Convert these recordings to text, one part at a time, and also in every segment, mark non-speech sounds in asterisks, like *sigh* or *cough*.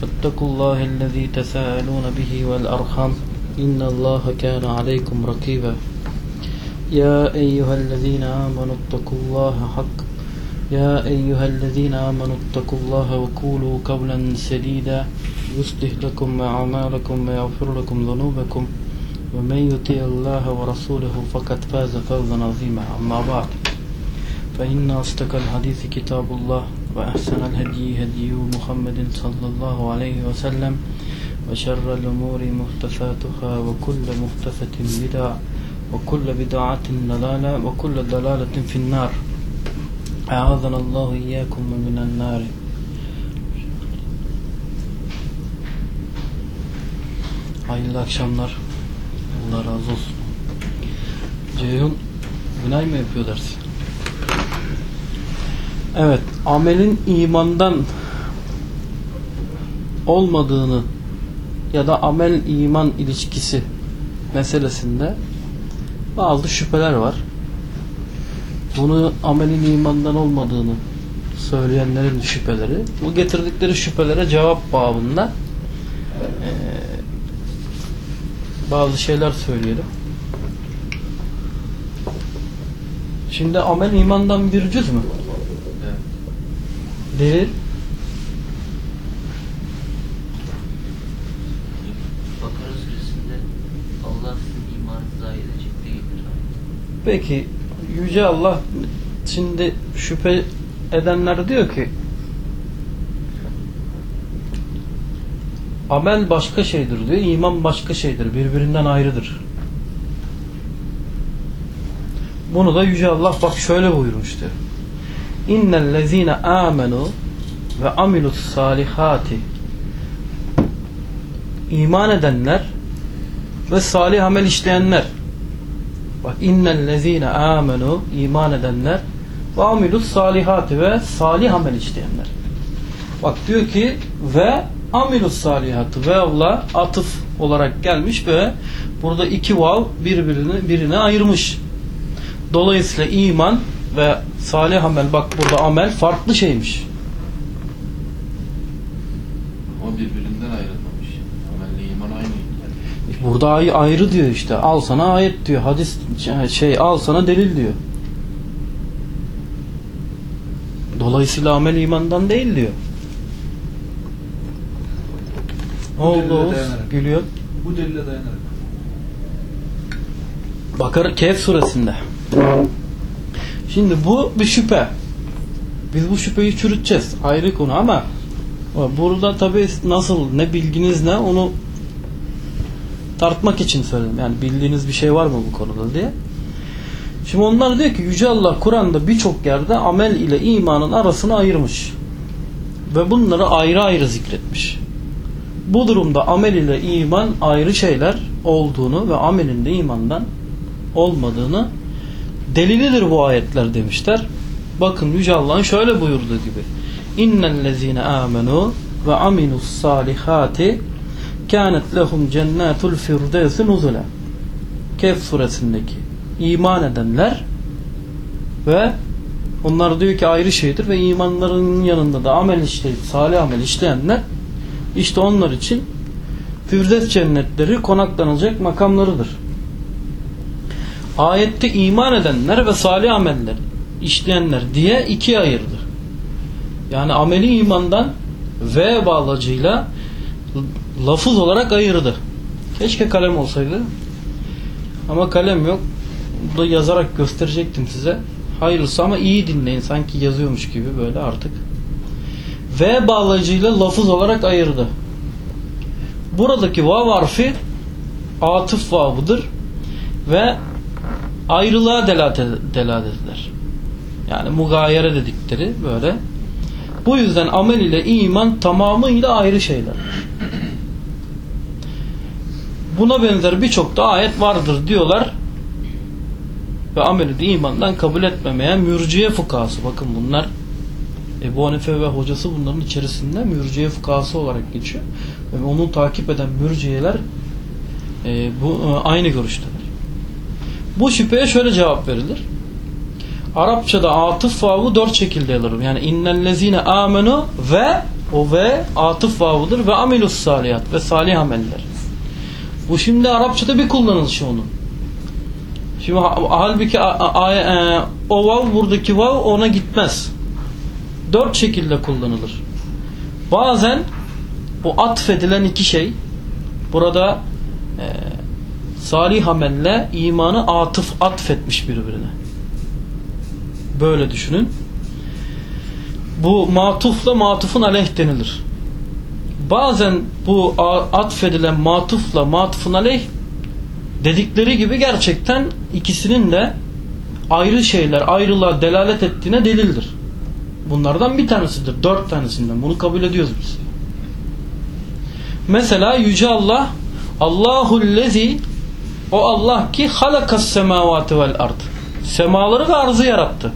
فاتقوا الله الذي تساءلون به والأرحم إن الله كان عليكم رقيبا يا أيها الذين آمنوا اتقوا الله حق. يا أيها الذين آمنوا اتقوا الله وقولوا قولا سديدا. يصلح لكم أعمالكم ويغفر لكم ذنوبكم. ومن يطيع الله ورسوله فقد فاز فوزا عظيما. أما بعد فإن أصدق الحديث كتاب الله. وأحسن الهدي هدي محمد صلى الله عليه وسلم وشر الأمور محدثاتها وكل محدثة بدعة وكل بدعة ضلالة وكل ضلالة في النار أعاذنا الله إياكم من النار Hayırlı akşamlar. Allah razı olsun. Ceyhun Günay mı yapıyor ders? Evet, amelin imandan olmadığını ya da amel iman ilişkisi meselesinde bazı şüpheler var. Bunu amelin imandan olmadığını söyleyenlerin şüpheleri. Bu getirdikleri şüphelere cevap babında ee, bazı şeyler söyleyelim. Şimdi amel imandan bir cüz mü? Delil Bakara suresinde Allah sizin imanınızı zayi edecek değildir. Peki Yüce Allah şimdi şüphe edenler diyor ki amel başka şeydir diyor, iman başka şeydir, birbirinden ayrıdır. Bunu da Yüce Allah bak şöyle buyurmuş diyor. İnnellezine amenu ve amilus salihati iman edenler ve salih amel işleyenler Bak innellezine amenu iman edenler ve amilus salihati ve salih amel işleyenler. Bak diyor ki ve amilus salihatı ve Allah atıf olarak gelmiş ve burada iki vav birbirini birine ayırmış. Dolayısıyla iman ve salih amel bak burada amel farklı şeymiş. O birbirinden ayrılmamış. Amelle iman aynı. Burada ay- ayrı diyor işte. Al sana ayet diyor. Hadis şey al sana delil diyor. Dolayısıyla amel imandan değil diyor. Ne oldu Oğuz? Gülüyor. Bu delile dayanarak. Bakar Kehf suresinde. Şimdi bu bir şüphe. Biz bu şüpheyi çürüteceğiz. Ayrı konu ama burada tabi nasıl ne bilginiz ne onu tartmak için söyledim. Yani bildiğiniz bir şey var mı bu konuda diye. Şimdi onlar diyor ki Yüce Allah Kur'an'da birçok yerde amel ile imanın arasını ayırmış. Ve bunları ayrı ayrı zikretmiş. Bu durumda amel ile iman ayrı şeyler olduğunu ve amelin de imandan olmadığını delilidir bu ayetler demişler. Bakın Yüce Allah'ın şöyle buyurduğu gibi İnnellezine amenu ve aminus salihati kânet lehum cennetul firdevsi nuzula Kehf suresindeki iman edenler ve onlar diyor ki ayrı şeydir ve imanların yanında da amel işleyip salih amel işleyenler işte onlar için Firdevs cennetleri konaklanacak makamlarıdır. Ayette iman edenler ve salih ameller işleyenler diye ikiye ayırdı. Yani ameli imandan ve bağlacıyla lafız olarak ayırdı. Keşke kalem olsaydı. Ama kalem yok. Bu da yazarak gösterecektim size. Hayırlısı ama iyi dinleyin. Sanki yazıyormuş gibi böyle artık. V bağlacıyla lafız olarak ayırdı. Buradaki vav harfi atıf vavıdır ve ayrılığa delalet, delalet eder. Yani mugayere dedikleri böyle. Bu yüzden amel ile iman tamamıyla ayrı şeyler. Buna benzer birçok da ayet vardır diyorlar. Ve ameli de imandan kabul etmemeyen mürciye fukası. Bakın bunlar Ebu Hanife ve hocası bunların içerisinde mürciye fukası olarak geçiyor. Ve onu takip eden mürciyeler e, bu e, aynı görüşteler. Bu şüpheye şöyle cevap verilir. Arapçada atıf vavu dört şekilde alırım. Yani innellezine amenu ve o ve atıf vavudur ve amilus saliyat ve salih ameller. Bu şimdi Arapçada bir kullanılışı onun. Şimdi ha- halbuki e, o vav buradaki vav ona gitmez. Dört şekilde kullanılır. Bazen bu atfedilen iki şey burada e, salih amelle imanı atıf atfetmiş birbirine. Böyle düşünün. Bu matufla matufun aleyh denilir. Bazen bu atfedilen matufla matufun aleyh dedikleri gibi gerçekten ikisinin de ayrı şeyler, ayrılığa delalet ettiğine delildir. Bunlardan bir tanesidir. Dört tanesinden. Bunu kabul ediyoruz biz. Mesela Yüce Allah Allahullezi o Allah ki halakas semavati vel ard. Semaları ve arzı yarattı.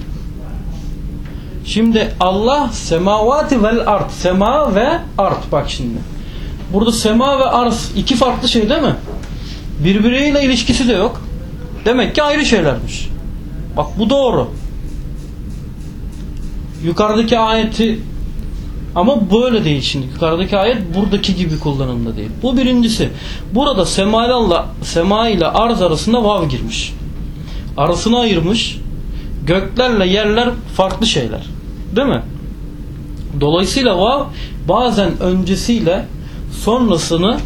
Şimdi Allah semavati vel ard. Sema ve ard. Bak şimdi. Burada sema ve arz iki farklı şey değil mi? Birbiriyle ilişkisi de yok. Demek ki ayrı şeylermiş. Bak bu doğru. Yukarıdaki ayeti ama böyle değil şimdi. Yukarıdaki ayet buradaki gibi kullanımda değil. Bu birincisi. Burada sema sema ile arz arasında vav girmiş. Arasını ayırmış. Göklerle yerler farklı şeyler. Değil mi? Dolayısıyla vav bazen öncesiyle sonrasını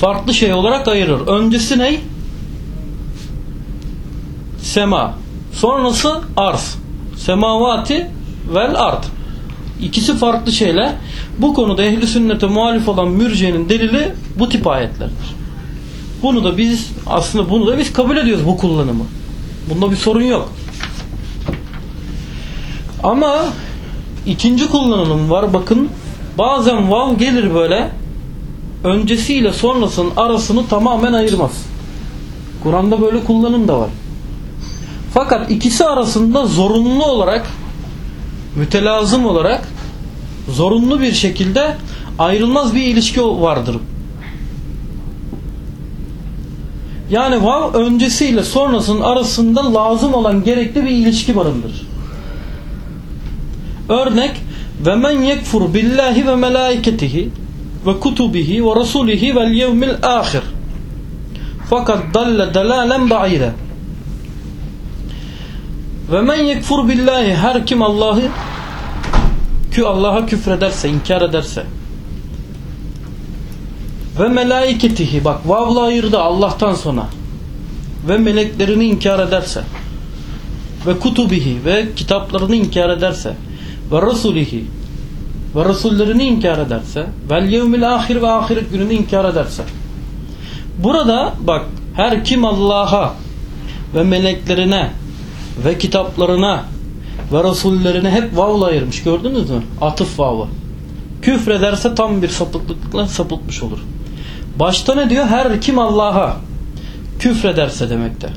farklı şey olarak ayırır. Öncesi ne? Sema. Sonrası arz. Semavati vel ard. İkisi farklı şeyler. Bu konuda ehli sünnete muhalif olan mürciyenin delili bu tip ayetlerdir. Bunu da biz aslında bunu da biz kabul ediyoruz bu kullanımı. Bunda bir sorun yok. Ama ikinci kullanım var. Bakın bazen vav gelir böyle öncesiyle sonrasının arasını tamamen ayırmaz. Kur'an'da böyle kullanım da var. Fakat ikisi arasında zorunlu olarak mütelazım olarak zorunlu bir şekilde ayrılmaz bir ilişki vardır. Yani vav öncesiyle sonrasının arasında lazım olan gerekli bir ilişki barındırır. Örnek ve men yekfur billahi ve melaiketihi ve kutubihi ve rasulihi vel yevmil ahir fakat dalle delalen ba'ire ve men yekfur billahi her kim Allah'ı kü Allah'a küfrederse, inkar ederse. Ve melaiketihi bak vavla ayırdı Allah'tan sonra. Ve meleklerini inkar ederse. Ve kutubihi ve kitaplarını inkar ederse. Ve rasulihi ve rasullerini inkar ederse. Vel yevmil ahir ve ahiret gününü inkar ederse. Burada bak her kim Allah'a ve meleklerine ve kitaplarına ve rasullerine hep vavla ayırmış gördünüz mü? Atıf vavı. Küfrederse tam bir sapıklıkla sapıtmış olur. Başta ne diyor? Her kim Allah'a küfrederse demekte.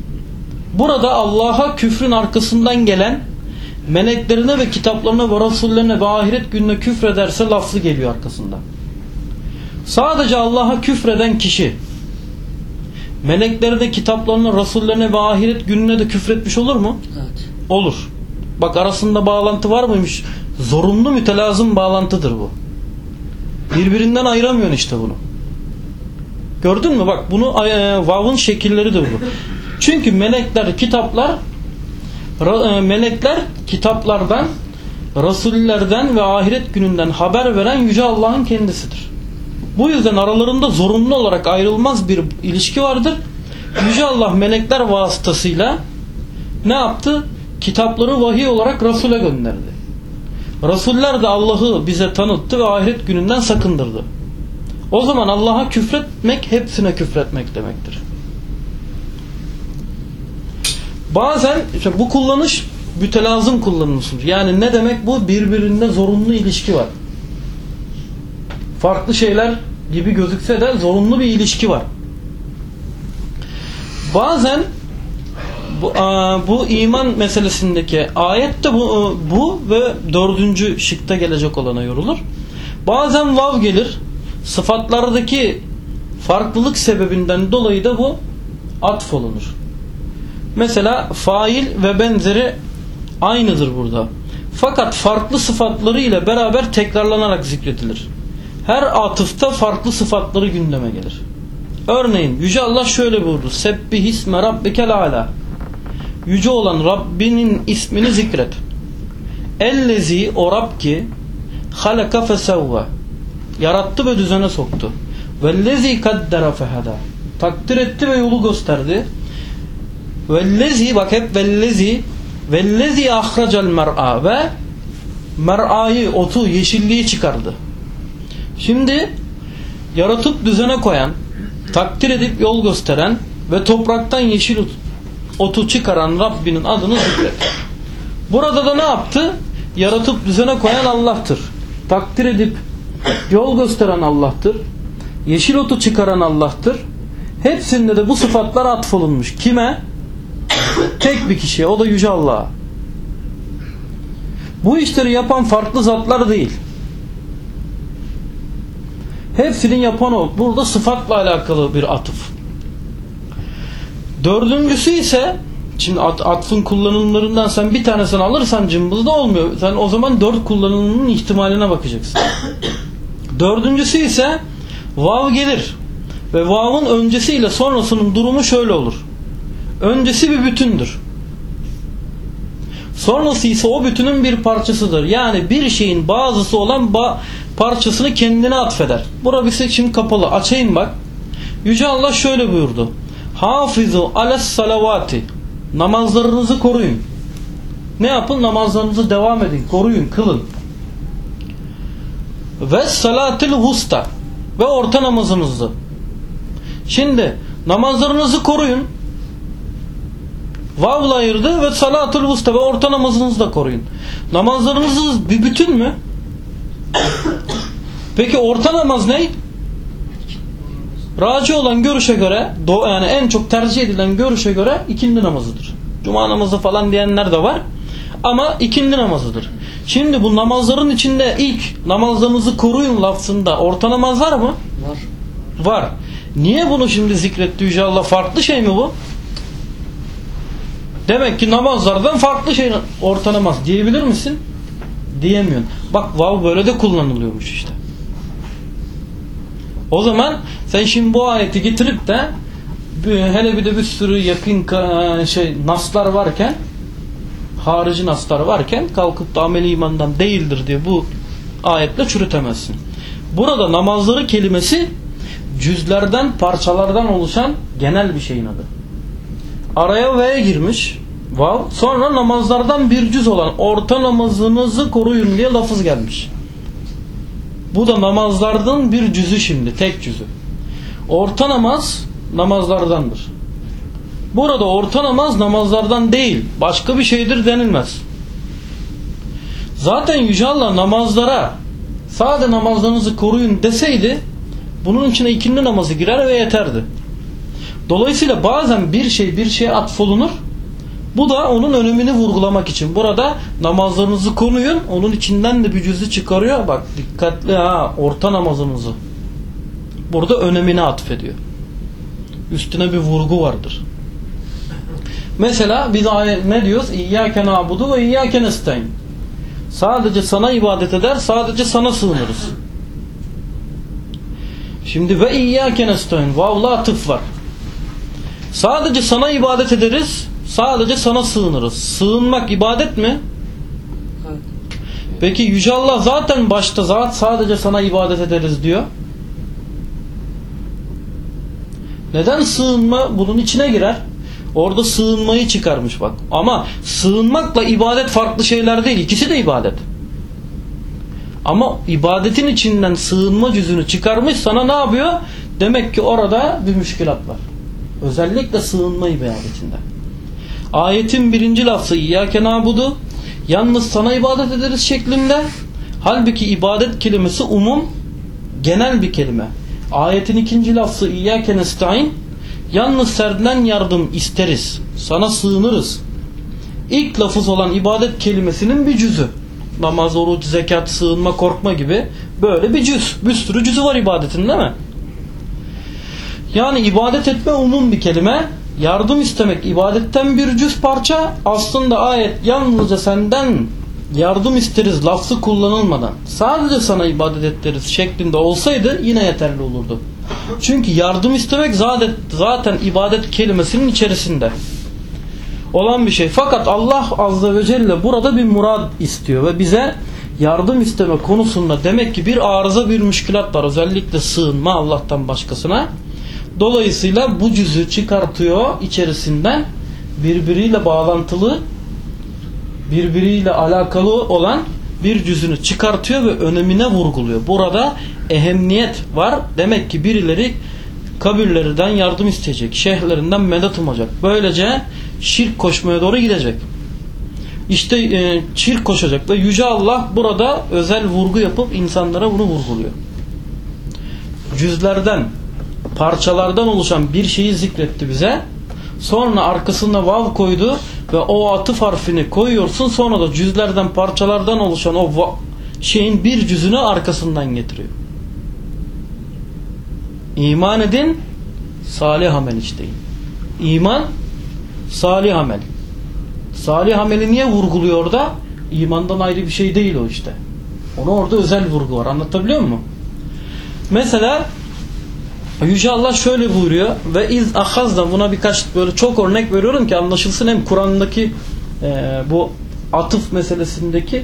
Burada Allah'a küfrün arkasından gelen meleklerine ve kitaplarına ve rasullerine ve ahiret gününe küfrederse lafzı geliyor arkasında. Sadece Allah'a küfreden kişi meleklerine, kitaplarına, rasullerine ve ahiret gününe de küfretmiş olur mu? Evet. Olur. Bak arasında bağlantı var mıymış? Zorunlu mütelazım bağlantıdır bu. Birbirinden ayıramıyorsun işte bunu. Gördün mü? Bak bunu e, vav'ın şekilleridir bu. Çünkü melekler, kitaplar ra- e, melekler kitaplardan, rasullerden ve ahiret gününden haber veren yüce Allah'ın kendisidir. Bu yüzden aralarında zorunlu olarak ayrılmaz bir ilişki vardır. Yüce Allah melekler vasıtasıyla ne yaptı? Kitapları vahiy olarak Resul'e gönderdi. Resuller de Allah'ı bize tanıttı ve ahiret gününden sakındırdı. O zaman Allah'a küfretmek hepsine küfretmek demektir. Bazen işte bu kullanış mütelazım kullanılmıştır. Yani ne demek bu? Birbirinde zorunlu ilişki var. Farklı şeyler gibi gözükse de zorunlu bir ilişki var. bazen bu, aa, bu iman meselesindeki ayette bu, bu ve dördüncü şıkta gelecek olana yorulur. Bazen vav gelir. Sıfatlardaki farklılık sebebinden dolayı da bu atf olunur. Mesela fail ve benzeri aynıdır burada. Fakat farklı sıfatları ile beraber tekrarlanarak zikredilir. Her atıfta farklı sıfatları gündeme gelir. Örneğin Yüce Allah şöyle buyurdu. Sebbih isme rabbikel ala. Yüce olan Rabbinin ismini zikret. Ellezi o Rab ki halaka fesevve. Yarattı ve düzene soktu. Vellezi kaddera fehada. Takdir etti ve yolu gösterdi. Vellezi bak hep vellezi vellezi ahracel mer'a ve mer'ayı, otu, yeşilliği çıkardı. Şimdi yaratıp düzene koyan, takdir edip yol gösteren ve topraktan yeşil otu çıkaran Rabbinin adını zikret. Burada da ne yaptı? Yaratıp düzene koyan Allah'tır. Takdir edip yol gösteren Allah'tır. Yeşil otu çıkaran Allah'tır. Hepsinde de bu sıfatlar atfolunmuş. Kime? Tek bir kişiye. O da Yüce Allah'a. Bu işleri yapan farklı zatlar değil. Hepsinin yapan o. Burada sıfatla alakalı bir atıf. Dördüncüsü ise şimdi at, atfın kullanımlarından sen bir tanesini alırsan cımbızda olmuyor. Sen o zaman dört kullanımının ihtimaline bakacaksın. *coughs* Dördüncüsü ise vav gelir. Ve vav'ın öncesiyle sonrasının durumu şöyle olur. Öncesi bir bütündür. Sonrası ise o bütünün bir parçasıdır. Yani bir şeyin bazısı olan ba parçasını kendine atfeder. Bura bir şimdi kapalı. Açayım bak. Yüce Allah şöyle buyurdu. Hafizu ales salavati. Namazlarınızı koruyun. Ne yapın? Namazlarınızı devam edin. Koruyun, kılın. Ve salatil husta. Ve orta namazınızı. Şimdi namazlarınızı koruyun. Vavla ayırdı ve salatul vusta ve orta namazınızı da koruyun. Namazlarınız bir bütün mü? Peki orta namaz ne? Raci olan görüşe göre yani en çok tercih edilen görüşe göre ikindi namazıdır. Cuma namazı falan diyenler de var. Ama ikindi namazıdır. Şimdi bu namazların içinde ilk namazlarınızı koruyun lafzında orta namaz var mı? Var. Var. Niye bunu şimdi zikretti Yüce Allah? Farklı şey mi bu? Demek ki namazlardan farklı şey orta namaz diyebilir misin? Diyemiyorsun. Bak vav böyle de kullanılıyormuş işte. O zaman sen şimdi bu ayeti getirip de hele bir de bir sürü yakın şey naslar varken harici naslar varken kalkıp da ameli imandan değildir diye bu ayetle çürütemezsin. Burada namazları kelimesi cüzlerden parçalardan oluşan genel bir şeyin adı. Araya V girmiş. Vav. Sonra namazlardan bir cüz olan orta namazınızı koruyun diye lafız gelmiş. Bu da namazlardan bir cüzü şimdi. Tek cüzü. Orta namaz namazlardandır. Burada orta namaz namazlardan değil. Başka bir şeydir denilmez. Zaten Yüce Allah namazlara sadece namazlarınızı koruyun deseydi bunun içine ikindi namazı girer ve yeterdi. Dolayısıyla bazen bir şey bir şeye atfolunur. Bu da onun önemini vurgulamak için. Burada namazlarınızı konuyun. Onun içinden de bir çıkarıyor. Bak dikkatli ha orta namazınızı. Burada önemini atfediyor. Üstüne bir vurgu vardır. Mesela biz ne diyoruz? İyyâke nâbudu ve iyyâke nestaîn. Sadece sana ibadet eder, sadece sana sığınırız. Şimdi ve iyyâke nestaîn. Vavla atıf var. Sadece sana ibadet ederiz, sadece sana sığınırız. Sığınmak ibadet mi? Evet. Peki Yüce Allah zaten başta zat sadece sana ibadet ederiz diyor. Neden sığınma bunun içine girer? Orada sığınmayı çıkarmış bak. Ama sığınmakla ibadet farklı şeyler değil. İkisi de ibadet. Ama ibadetin içinden sığınma cüzünü çıkarmış sana ne yapıyor? Demek ki orada bir müşkilat var. Özellikle sığınma ibadetinde. Ayetin birinci lafzı İyyâke nâbudu yalnız sana ibadet ederiz şeklinde. Halbuki ibadet kelimesi umum genel bir kelime. Ayetin ikinci lafzı İyyâke nestaîn Yalnız senden yardım isteriz. Sana sığınırız. İlk lafız olan ibadet kelimesinin bir cüzü. Namaz, oruç, zekat, sığınma, korkma gibi böyle bir cüz. Bir sürü cüzü var ibadetin değil mi? Yani ibadet etme umum bir kelime. Yardım istemek ibadetten bir cüz parça. Aslında ayet yalnızca senden yardım isteriz lafzı kullanılmadan. Sadece sana ibadet ederiz şeklinde olsaydı yine yeterli olurdu. Çünkü yardım istemek zaten, zaten ibadet kelimesinin içerisinde olan bir şey. Fakat Allah Azze ve Celle burada bir murad istiyor ve bize yardım isteme konusunda demek ki bir arıza bir müşkülat var. Özellikle sığınma Allah'tan başkasına. Dolayısıyla bu cüzü çıkartıyor içerisinden birbiriyle bağlantılı birbiriyle alakalı olan bir cüzünü çıkartıyor ve önemine vurguluyor. Burada ehemmiyet var. Demek ki birileri kabirlerinden yardım isteyecek. Şeyhlerinden medet umacak. Böylece şirk koşmaya doğru gidecek. İşte e, şirk koşacak ve Yüce Allah burada özel vurgu yapıp insanlara bunu vurguluyor. Cüzlerden, parçalardan oluşan bir şeyi zikretti bize. Sonra arkasına vav koydu ve o atıf harfini koyuyorsun. Sonra da cüzlerden, parçalardan oluşan o şeyin bir cüzünü arkasından getiriyor. İman edin, salih amel işleyin. İman, salih amel. Salih ameli niye vurguluyor da? İmandan ayrı bir şey değil o işte. Ona orada özel vurgu var. Anlatabiliyor muyum? Mesela Yüce Allah şöyle buyuruyor ve iz ahazdan buna birkaç böyle çok örnek veriyorum ki anlaşılsın hem Kur'an'daki e, bu atıf meselesindeki e,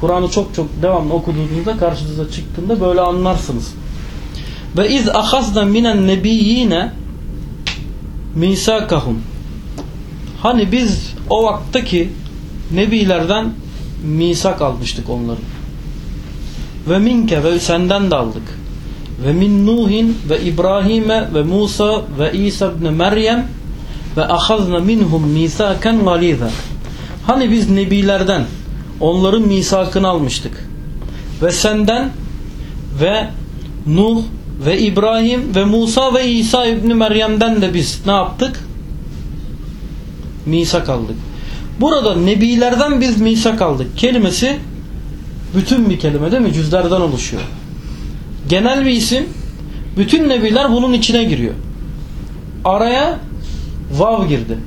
Kur'an'ı çok çok devamlı okuduğunuzda karşınıza çıktığında böyle anlarsınız. Ve iz ahazdan minen nebiyyine misakahum Hani biz o vaktaki nebilerden misak almıştık onların. Ve minke ve senden de aldık. Ve min Nuhin ve İbrahim'e ve Musa ve İsa ibn Meryem ve ahazna minhum misaken galiza. Hani biz nebilerden onların misakını almıştık. Ve senden ve Nuh ve İbrahim ve Musa ve İsa ibn Meryem'den de biz ne yaptık? misak aldık. Burada nebilerden biz misak aldık. Kelimesi bütün bir kelime değil mi? Cüzlerden oluşuyor. Genel bir isim. Bütün nebiler bunun içine giriyor. Araya vav girdi.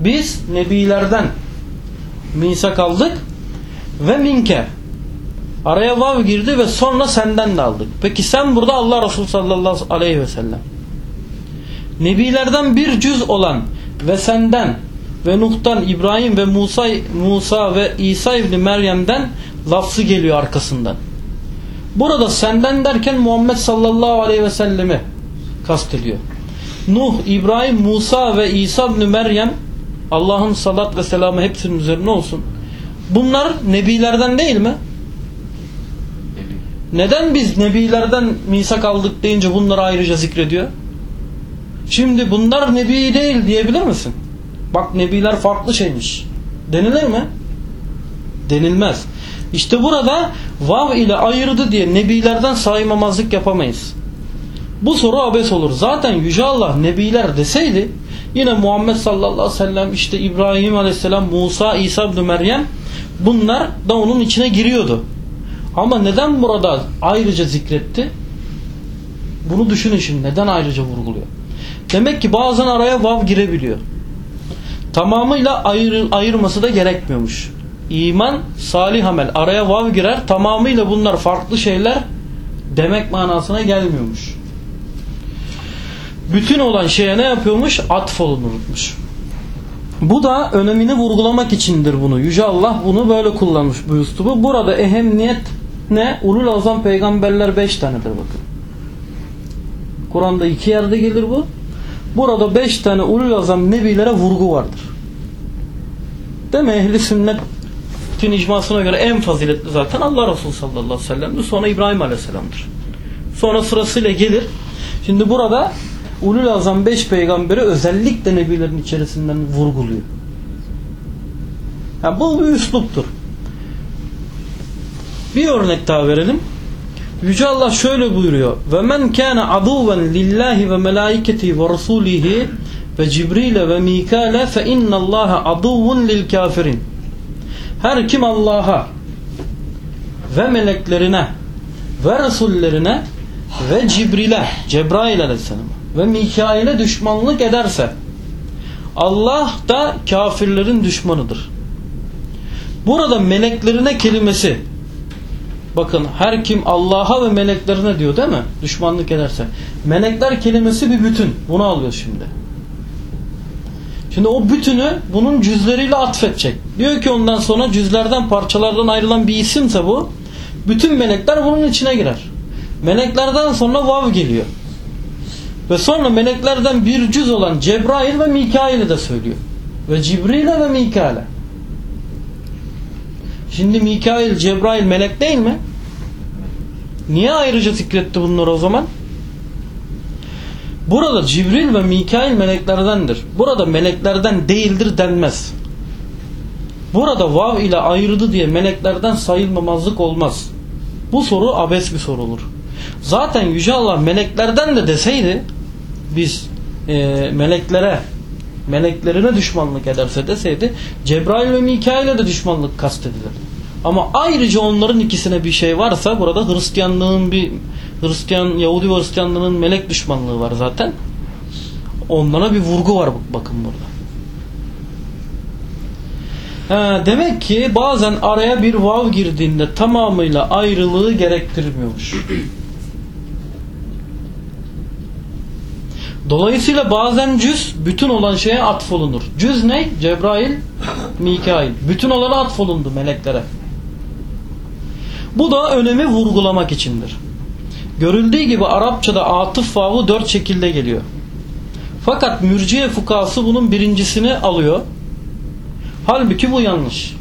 Biz nebilerden misak aldık ve minke. Araya vav girdi ve sonra senden de aldık. Peki sen burada Allah Resulü sallallahu aleyhi ve sellem. Nebilerden bir cüz olan ve senden ve Nuh'tan İbrahim ve Musa Musa ve İsa İbni Meryem'den lafzı geliyor arkasından. Burada senden derken Muhammed sallallahu aleyhi ve sellemi kastediyor. Nuh, İbrahim, Musa ve İsa İbni Meryem Allah'ın salat ve selamı hepsinin üzerine olsun. Bunlar nebilerden değil mi? Neden biz nebilerden misak aldık deyince bunları ayrıca zikrediyor? Şimdi bunlar nebi değil diyebilir misin? Bak nebiler farklı şeymiş. Denilir mi? Denilmez. İşte burada vav ile ayırdı diye nebilerden saymamazlık yapamayız. Bu soru abes olur. Zaten Yüce Allah nebiler deseydi yine Muhammed sallallahu aleyhi ve sellem işte İbrahim aleyhisselam Musa İsa ibn Meryem bunlar da onun içine giriyordu. Ama neden burada ayrıca zikretti? Bunu düşünün şimdi. Neden ayrıca vurguluyor? Demek ki bazen araya vav girebiliyor. Tamamıyla ayır, ayırması da gerekmiyormuş. İman, salih amel araya vav girer. Tamamıyla bunlar farklı şeyler demek manasına gelmiyormuş. Bütün olan şeye ne yapıyormuş? Atf olunurmuş. Bu da önemini vurgulamak içindir bunu. Yüce Allah bunu böyle kullanmış bu üslubu. Burada ehemmiyet ne? Ulul azam peygamberler beş tanedir bakın. Kur'an'da iki yerde gelir bu. Burada beş tane ulul azam nebilere vurgu vardır. Değil mi? Ehli sünnetin icmasına göre en faziletli zaten Allah Resulü sallallahu aleyhi ve sellem'dir. Sonra İbrahim aleyhisselamdır. Sonra sırasıyla gelir. Şimdi burada ulul azam beş peygamberi özellikle nebilerin içerisinden vurguluyor. Yani bu bir üsluptur. Bir örnek daha verelim. Yüce Allah şöyle buyuruyor. Ve men kana aduven lillahi ve melaiketi ve rasulihi ve Cibril ve Mikale fe innallaha aduvun lil kafirin. Her kim Allah'a ve meleklerine ve Resullerine ve Cibril'e, Cebrail aleyhisselam ve Mikail'e düşmanlık ederse Allah da kafirlerin düşmanıdır. Burada meleklerine kelimesi bakın her kim Allah'a ve meleklerine diyor değil mi? Düşmanlık ederse. Melekler kelimesi bir bütün. Bunu alıyor şimdi. Şimdi o bütünü bunun cüzleriyle atfedecek. Diyor ki ondan sonra cüzlerden parçalardan ayrılan bir isimse bu. Bütün melekler bunun içine girer. Meleklerden sonra vav geliyor. Ve sonra meleklerden bir cüz olan Cebrail ve Mikail'i de söylüyor. Ve Cibril'e ve Mikail'e. Şimdi Mikail, Cebrail melek değil mi? Niye ayrıca zikretti bunları o zaman? Burada Cibril ve Mikail meleklerdendir. Burada meleklerden değildir denmez. Burada vav ile ayrıldı diye meleklerden sayılmamazlık olmaz. Bu soru abes bir soru olur. Zaten Yüce Allah meleklerden de deseydi biz e, meleklere meleklerine düşmanlık ederse deseydi Cebrail ve Mikail'e de düşmanlık kastedilir. Ama ayrıca onların ikisine bir şey varsa burada Hristiyanlığın bir Hristiyan Yahudi ve Hristiyanlığın melek düşmanlığı var zaten. Onlara bir vurgu var bakın burada. Ha, demek ki bazen araya bir vav girdiğinde tamamıyla ayrılığı gerektirmiyormuş. Dolayısıyla bazen cüz bütün olan şeye atfolunur. Cüz ne? Cebrail, Mikail. Bütün olana atfolundu meleklere. Bu da önemi vurgulamak içindir. Görüldüğü gibi Arapçada atıf vavı dört şekilde geliyor. Fakat mürciye fukası bunun birincisini alıyor. Halbuki bu yanlış.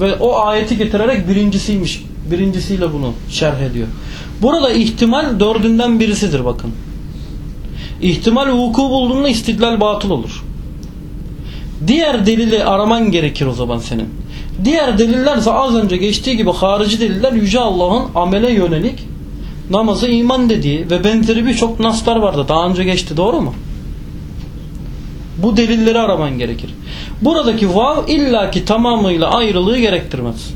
Ve o ayeti getirerek birincisiymiş. Birincisiyle bunu şerh ediyor. Burada ihtimal dördünden birisidir bakın. İhtimal vuku bulduğunda istidlal batıl olur. Diğer delili araman gerekir o zaman senin. Diğer delillerse az önce geçtiği gibi harici deliller Yüce Allah'ın amele yönelik namazı iman dediği ve benzeri birçok naslar vardı. Daha önce geçti doğru mu? Bu delilleri araman gerekir. Buradaki vav illaki tamamıyla ayrılığı gerektirmez.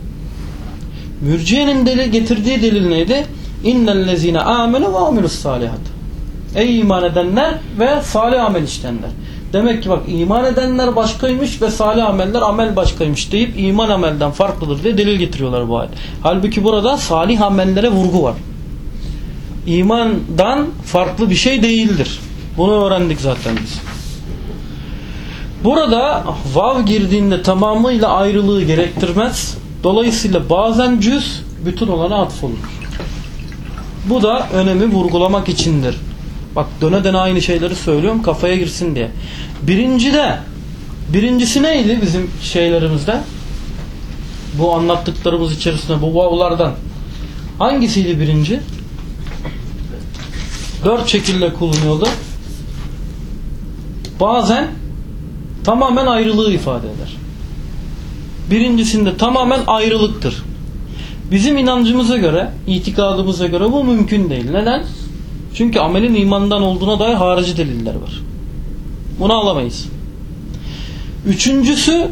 Mürciyenin delil getirdiği delil neydi? İnnellezine amene ve amilus salihat. Ey iman edenler ve salih amel işleyenler. Demek ki bak iman edenler başkaymış ve salih ameller amel başkaymış deyip iman amelden farklıdır diye delil getiriyorlar bu ayet. Halbuki burada salih amellere vurgu var. İmandan farklı bir şey değildir. Bunu öğrendik zaten biz. Burada vav girdiğinde tamamıyla ayrılığı gerektirmez. Dolayısıyla bazen cüz bütün olana atfolur. Bu da önemi vurgulamak içindir. Bak döne döne aynı şeyleri söylüyorum kafaya girsin diye. Birinci de birincisi neydi bizim şeylerimizde? Bu anlattıklarımız içerisinde bu vavlardan hangisiydi birinci? Dört şekilde kullanıyordu. Bazen tamamen ayrılığı ifade eder. Birincisinde tamamen ayrılıktır. Bizim inancımıza göre, itikadımıza göre bu mümkün değil. Neden? Çünkü amelin imandan olduğuna dair harici deliller var. Bunu alamayız. Üçüncüsü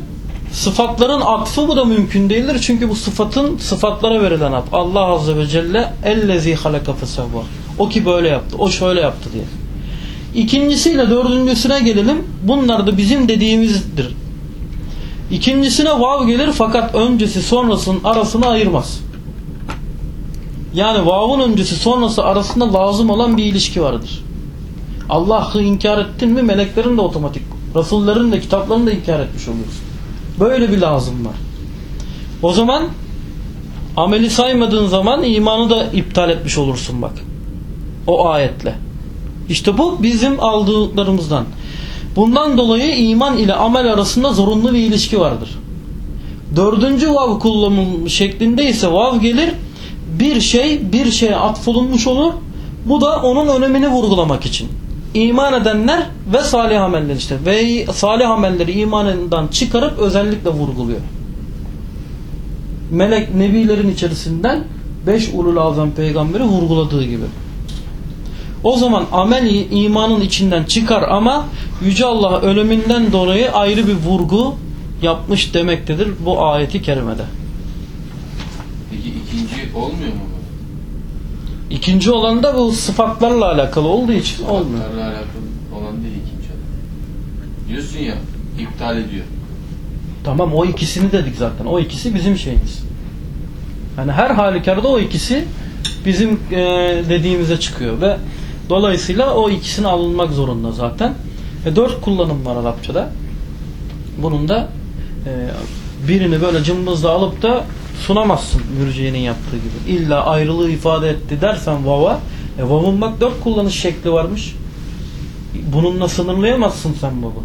sıfatların atfı bu da mümkün değildir. Çünkü bu sıfatın sıfatlara verilen atf. Allah Azze ve Celle ellezi halaka fesevva. O ki böyle yaptı, o şöyle yaptı diye. İkincisiyle dördüncüsüne gelelim. Bunlar da bizim dediğimizdir. İkincisine vav gelir fakat öncesi sonrasının arasını ayırmaz. Yani vavun öncesi sonrası arasında lazım olan bir ilişki vardır. Allah'ı inkar ettin mi meleklerin de otomatik, Resullerin de kitaplarını da inkar etmiş oluyorsun. Böyle bir lazım var. O zaman ameli saymadığın zaman imanı da iptal etmiş olursun bak. O ayetle. İşte bu bizim aldıklarımızdan. Bundan dolayı iman ile amel arasında zorunlu bir ilişki vardır. Dördüncü vav kullanım şeklinde ise vav gelir bir şey bir şeye atfolunmuş olur. Bu da onun önemini vurgulamak için. İman edenler ve salih ameller işte. Ve salih amelleri imanından çıkarıp özellikle vurguluyor. Melek nebilerin içerisinden beş ulul azam peygamberi vurguladığı gibi. O zaman amel imanın içinden çıkar ama Yüce Allah ölümünden dolayı ayrı bir vurgu yapmış demektedir bu ayeti kerimede. Peki ikinci olmuyor mu? İkinci olan da bu sıfatlarla alakalı olduğu için olmuyor. Sıfatlarla alakalı olan değil ikinci adam. Diyorsun ya iptal ediyor. Tamam o ikisini dedik zaten. O ikisi bizim şeyimiz. Yani her halükarda o ikisi bizim e, dediğimize çıkıyor ve dolayısıyla o ikisini alınmak zorunda zaten. E, dört kullanım var Arapçada. Bunun da e, birini böyle cımbızla alıp da sunamazsın mürciyenin yaptığı gibi. İlla ayrılığı ifade etti dersen vava e, vavun bak dört kullanış şekli varmış. Bununla sınırlayamazsın sen vavı.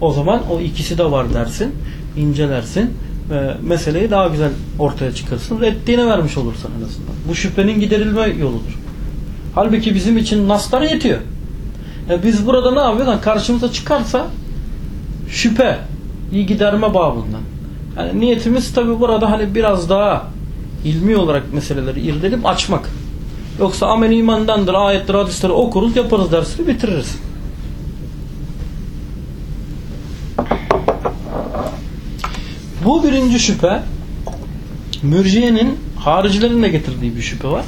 O zaman o ikisi de var dersin, incelersin ve meseleyi daha güzel ortaya çıkarırsın. Reddiğini vermiş olursun en azından. Bu şüphenin giderilme yoludur. Halbuki bizim için naslar yetiyor. Ya biz burada ne yapıyoruz? Yani karşımıza çıkarsa şüphe iyi giderme babından. Yani niyetimiz tabi burada hani biraz daha ilmi olarak meseleleri irdelip açmak. Yoksa amel imandandır, ayetleri, hadisleri okuruz, yaparız dersini bitiririz. Bu birinci şüphe mürciyenin haricilerin de getirdiği bir şüphe var.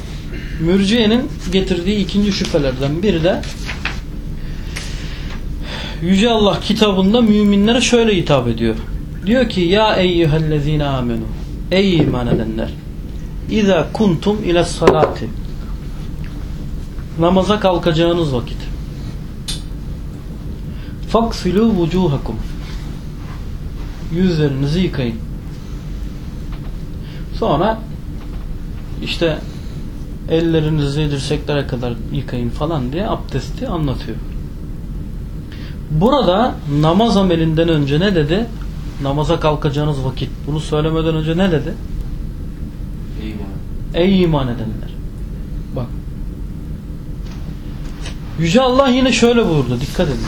Mürciyenin getirdiği ikinci şüphelerden biri de Yüce Allah kitabında müminlere şöyle hitap ediyor. Diyor ki ya eyyühellezine amenu Ey iman edenler İza kuntum ile salati Namaza kalkacağınız vakit Faksilu vucuhakum Yüzlerinizi yıkayın. Sonra işte ellerinizi dirseklere kadar yıkayın falan diye abdesti anlatıyor. Burada namaz amelinden önce ne dedi? Namaza kalkacağınız vakit. Bunu söylemeden önce ne dedi? Eyvah. Ey iman edenler. Bak. Yüce Allah yine şöyle buyurdu. Dikkat edin.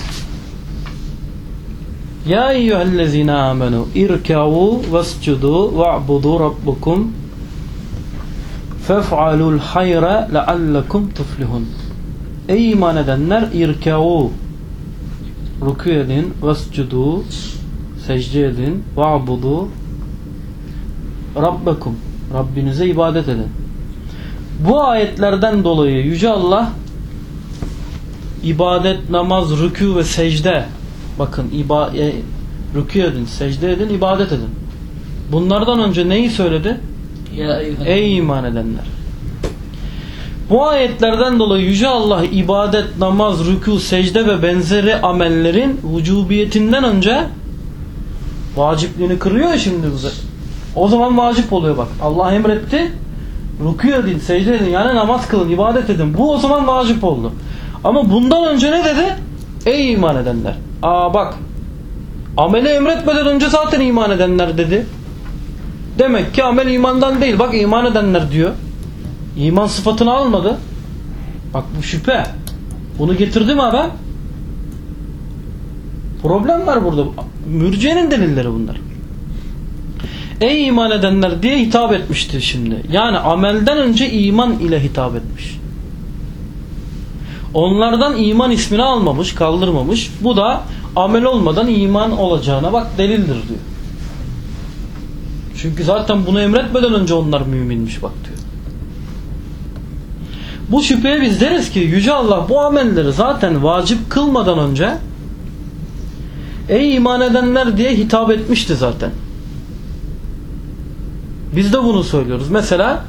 Ya eyyühellezine amenu irkâvû vescudû ve'budû rabbukum fef'alul hayra leallekum tuflihun. Ey iman edenler irkâvû rükû edin vescudû secde edin ve'budû rabbekum Rabbinize ibadet edin. Bu ayetlerden dolayı Yüce Allah ibadet, namaz, rükû ve secde bakın iba, e, rükû edin, secde edin, ibadet edin. Bunlardan önce neyi söyledi? Ey iman edenler. Bu ayetlerden dolayı Yüce Allah ibadet, namaz, rükû, secde ve benzeri amellerin vücubiyetinden önce vacipliğini kırıyor şimdi bize. O zaman vacip oluyor bak. Allah emretti. Rükû edin, secde edin yani namaz kılın, ibadet edin. Bu o zaman vacip oldu. Ama bundan önce ne dedi? Ey iman edenler. Aa bak. Ameli emretmeden önce zaten iman edenler dedi. Demek ki amel imandan değil. Bak iman edenler diyor. İman sıfatını almadı. Bak bu şüphe. Bunu getirdi mi adam? Problem var burada. Mürciyenin delilleri bunlar. Ey iman edenler diye hitap etmiştir şimdi. Yani amelden önce iman ile hitap etmiş. Onlardan iman ismini almamış, kaldırmamış. Bu da amel olmadan iman olacağına bak delildir diyor. Çünkü zaten bunu emretmeden önce onlar müminmiş bak diyor. Bu şüpheye biz deriz ki Yüce Allah bu amelleri zaten vacip kılmadan önce Ey iman edenler diye hitap etmişti zaten. Biz de bunu söylüyoruz. Mesela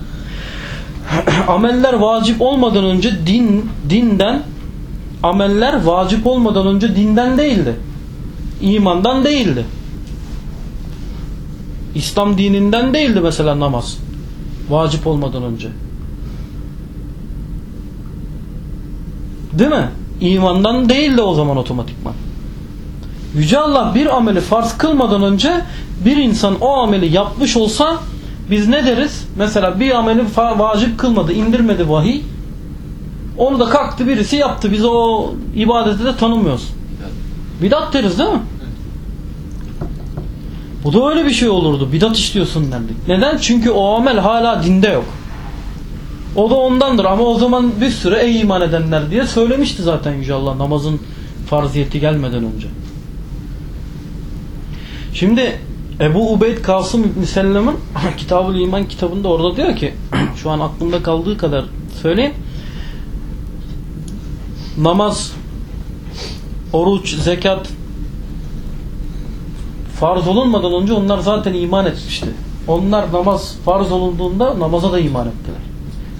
*clears throat* ameller vacip olmadan önce din dinden ameller vacip olmadan önce dinden değildi. İmandan değildi. İslam dininden değildi mesela namaz. Vacip olmadan önce. Değil mi? İmandan değildi o zaman otomatikman. Yüce Allah bir ameli farz kılmadan önce bir insan o ameli yapmış olsa biz ne deriz? Mesela bir ameli vacip kılmadı, indirmedi vahiy. Onu da kalktı birisi yaptı. Biz o ibadeti de tanımıyoruz. Bidat deriz değil mi? Bu da öyle bir şey olurdu. Bidat işliyorsun derdik. Neden? Çünkü o amel hala dinde yok. O da ondandır ama o zaman bir süre ey iman edenler diye söylemişti zaten Yüce Allah namazın farziyeti gelmeden önce. Şimdi Ebu Ubeyd Kasım İbni Sellem'in *clears throat* Kitab-ı İman kitabında orada diyor ki *clears throat* şu an aklımda kaldığı kadar söyleyeyim. Namaz, oruç, zekat farz olunmadan önce onlar zaten iman etmişti. Onlar namaz farz olunduğunda namaza da iman ettiler.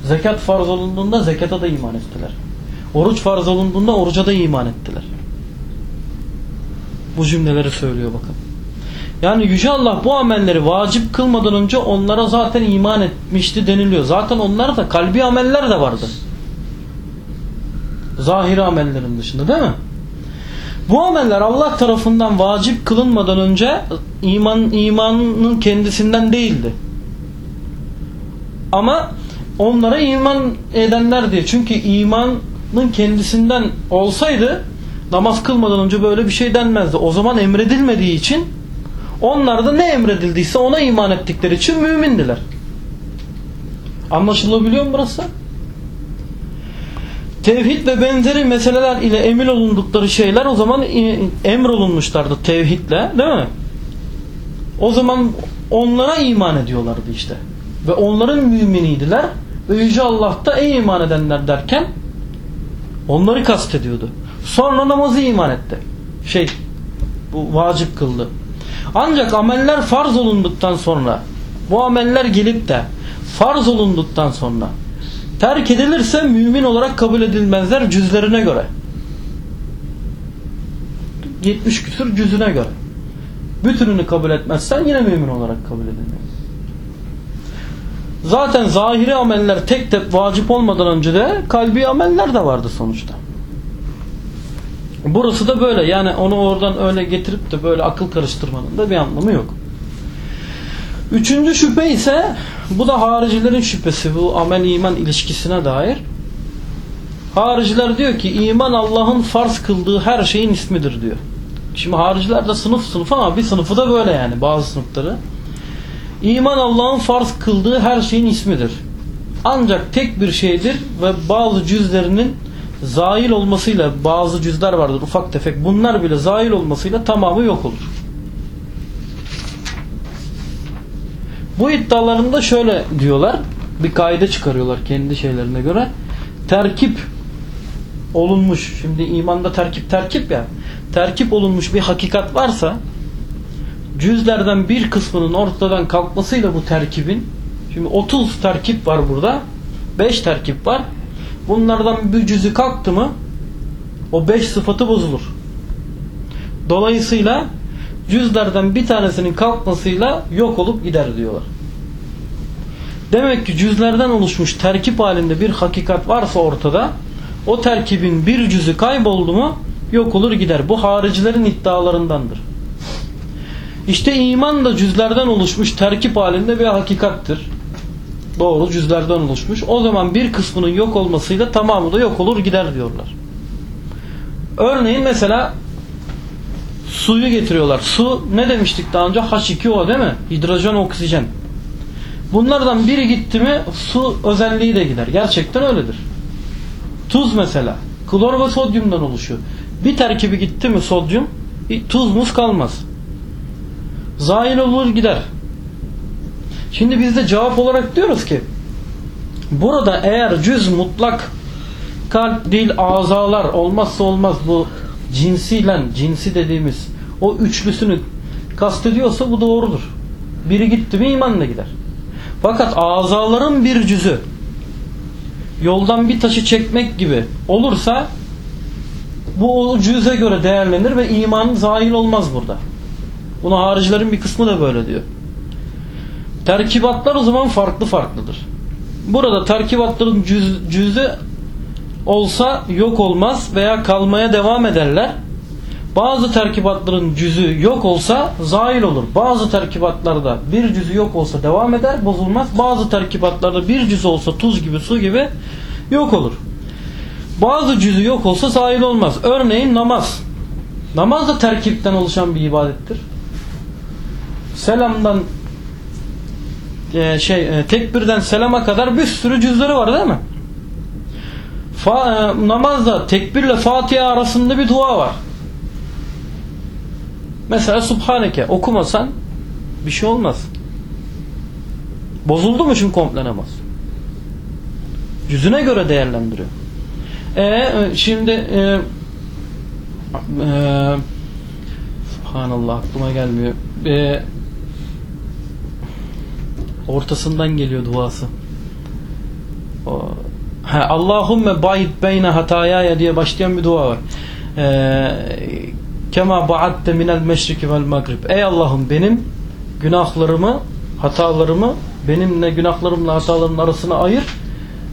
Zekat farz olunduğunda zekata da iman ettiler. Oruç farz olunduğunda oruca da iman ettiler. Bu cümleleri söylüyor bakın. Yani Yüce Allah bu amelleri vacip kılmadan önce onlara zaten iman etmişti deniliyor. Zaten onlar da kalbi ameller de vardı. Zahiri amellerin dışında değil mi? Bu ameller Allah tarafından vacip kılınmadan önce iman imanın kendisinden değildi. Ama onlara iman edenler diye. Çünkü imanın kendisinden olsaydı namaz kılmadan önce böyle bir şey denmezdi. O zaman emredilmediği için onlar da ne emredildiyse ona iman ettikleri için mümindiler. Anlaşılabiliyor mu burası? Tevhid ve benzeri meseleler ile emir olundukları şeyler o zaman emrolunmuşlardı tevhidle değil mi? O zaman onlara iman ediyorlardı işte. Ve onların müminiydiler. Ve Yüce Allah da ey iman edenler derken onları kastediyordu. Sonra namazı iman etti. Şey bu vacip kıldı. Ancak ameller farz olunduktan sonra bu ameller gelip de farz olunduktan sonra terk edilirse mümin olarak kabul edilmezler cüzlerine göre. 70 küsur cüzüne göre. Bütününü kabul etmezsen yine mümin olarak kabul edilmez. Zaten zahiri ameller tek tek vacip olmadan önce de kalbi ameller de vardı sonuçta. Burası da böyle. Yani onu oradan öyle getirip de böyle akıl karıştırmanın da bir anlamı yok. Üçüncü şüphe ise bu da haricilerin şüphesi. Bu amel iman ilişkisine dair. Hariciler diyor ki iman Allah'ın farz kıldığı her şeyin ismidir diyor. Şimdi hariciler de sınıf sınıf ama bir sınıfı da böyle yani bazı sınıfları. İman Allah'ın farz kıldığı her şeyin ismidir. Ancak tek bir şeydir ve bazı cüzlerinin zail olmasıyla bazı cüzler vardır ufak tefek bunlar bile zail olmasıyla tamamı yok olur. Bu iddialarında şöyle diyorlar. Bir kaide çıkarıyorlar kendi şeylerine göre. Terkip olunmuş. Şimdi imanda terkip terkip ya. Terkip olunmuş bir hakikat varsa cüzlerden bir kısmının ortadan kalkmasıyla bu terkibin şimdi 30 terkip var burada 5 terkip var. Bunlardan bir cüzü kalktı mı o 5 sıfatı bozulur. Dolayısıyla cüzlerden bir tanesinin kalkmasıyla yok olup gider diyorlar demek ki cüzlerden oluşmuş terkip halinde bir hakikat varsa ortada o terkibin bir cüzü kayboldu mu yok olur gider bu haricilerin iddialarındandır işte iman da cüzlerden oluşmuş terkip halinde bir hakikattır. Doğru cüzlerden oluşmuş. O zaman bir kısmının yok olmasıyla tamamı da yok olur gider diyorlar. Örneğin mesela suyu getiriyorlar. Su ne demiştik daha önce? H2O değil mi? Hidrojen, oksijen. Bunlardan biri gitti mi su özelliği de gider. Gerçekten öyledir. Tuz mesela. Klor ve sodyumdan oluşuyor. Bir terkibi gitti mi sodyum tuz muz kalmaz. Zail olur gider. Şimdi biz de cevap olarak diyoruz ki burada eğer cüz mutlak kalp, dil, azalar olmazsa olmaz bu cinsiyle cinsi dediğimiz o üçlüsünü kastediyorsa bu doğrudur. Biri gitti mi imanla gider. Fakat azaların bir cüzü yoldan bir taşı çekmek gibi olursa bu o cüze göre değerlenir ve iman zahil olmaz burada. Bunu haricilerin bir kısmı da böyle diyor. Terkibatlar o zaman farklı farklıdır. Burada terkibatların cüz, cüzü olsa yok olmaz veya kalmaya devam ederler. Bazı terkibatların cüzü yok olsa zail olur. Bazı terkibatlarda bir cüzü yok olsa devam eder, bozulmaz. Bazı terkibatlarda bir cüzü olsa tuz gibi, su gibi yok olur. Bazı cüzü yok olsa zail olmaz. Örneğin namaz. Namaz da terkipten oluşan bir ibadettir. selamdan e, şey e, tekbirden selama kadar bir sürü cüzleri var değil mi? Fa, e, namazda tekbirle Fatiha arasında bir dua var. Mesela Subhaneke okumasan bir şey olmaz. Bozuldu mu şimdi komple namaz? Yüzüne göre değerlendiriyor. E, şimdi e, e, Subhanallah aklıma gelmiyor. E, ortasından geliyor duası. O, ha, Allahümme bayit beyne hatayaya diye başlayan bir dua var. E, Kema ba'atte minel meşriki vel magrib. Ey Allah'ım benim günahlarımı, hatalarımı benimle günahlarımla hatalarımın arasına ayır.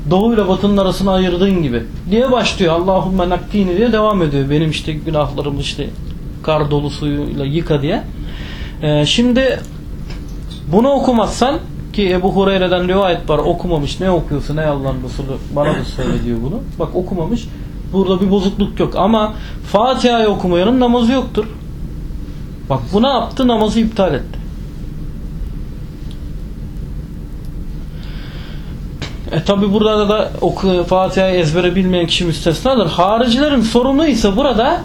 Doğuyla batının arasına ayırdığın gibi diye başlıyor. Allahümme nakkini diye devam ediyor. Benim işte günahlarımı işte kar dolu suyuyla yıka diye. Ee, şimdi bunu okumazsan ki Ebu Hureyre'den rivayet var okumamış ne okuyorsun ey Allah'ın Resulü bana da söyle diyor bunu. Bak okumamış. Burada bir bozukluk yok ama Fatiha'yı okumayanın namazı yoktur. Bak bu ne yaptı? Namazı iptal etti. E tabi burada da Fatiha'yı ezbere bilmeyen kişi müstesnadır. Haricilerin sorunu ise burada